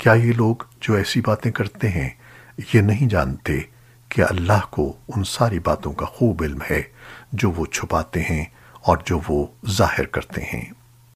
کیا یہ لوگ جو ایسی باتیں کرتے ہیں یہ نہیں جانتے کہ اللہ کو ان ساری باتوں کا خوب علم ہے جو وہ چھپاتے ہیں اور جو وہ ظاہر کرتے ہیں؟